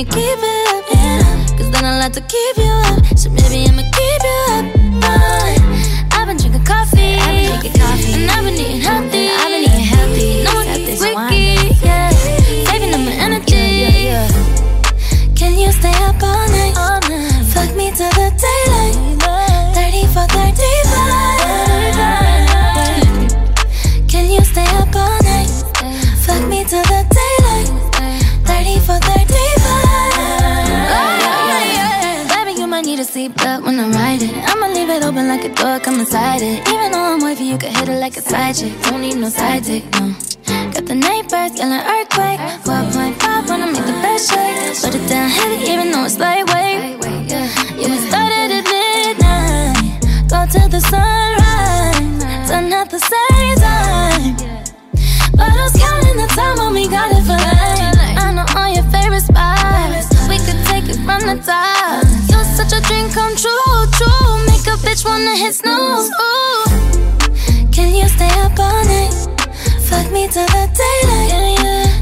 You keep it? Cause then I'll have to keep you up. A seatbelt when I'm riding. I'ma leave it open like a door, come inside it. Even though I'm wavy, you can hit it like a side chick. Don't need no side dick, no. Got the neighbors yelling earthquake. 1.5 true, true. Make a bitch wanna hit snooze. Can you stay up all night? Fuck me till the daylight.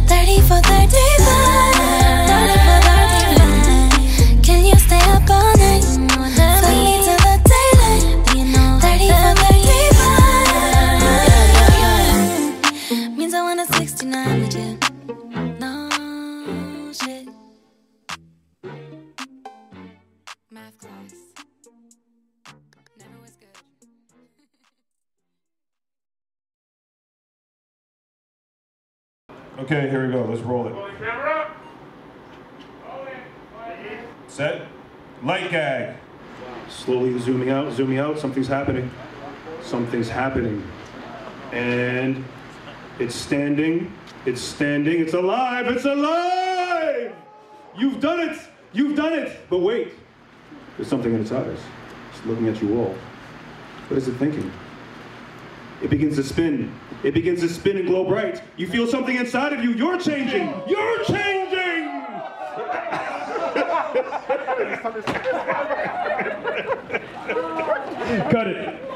30 for 35. 30 for 35. Can you stay up all night? Fuck me till the daylight. 30 for 35. Means I want a 69 with you. Okay, here we go. Let's roll it. Set. Light gag. Slowly zooming out, zooming out. Something's happening. Something's happening. And it's standing. It's standing. It's alive. It's alive. You've done it. You've done it. But wait. There's something in its eyes. It's looking at you all. What is it thinking? It begins to spin. It begins to spin and glow bright. You feel something inside of you. You're changing. You're changing. Cut it.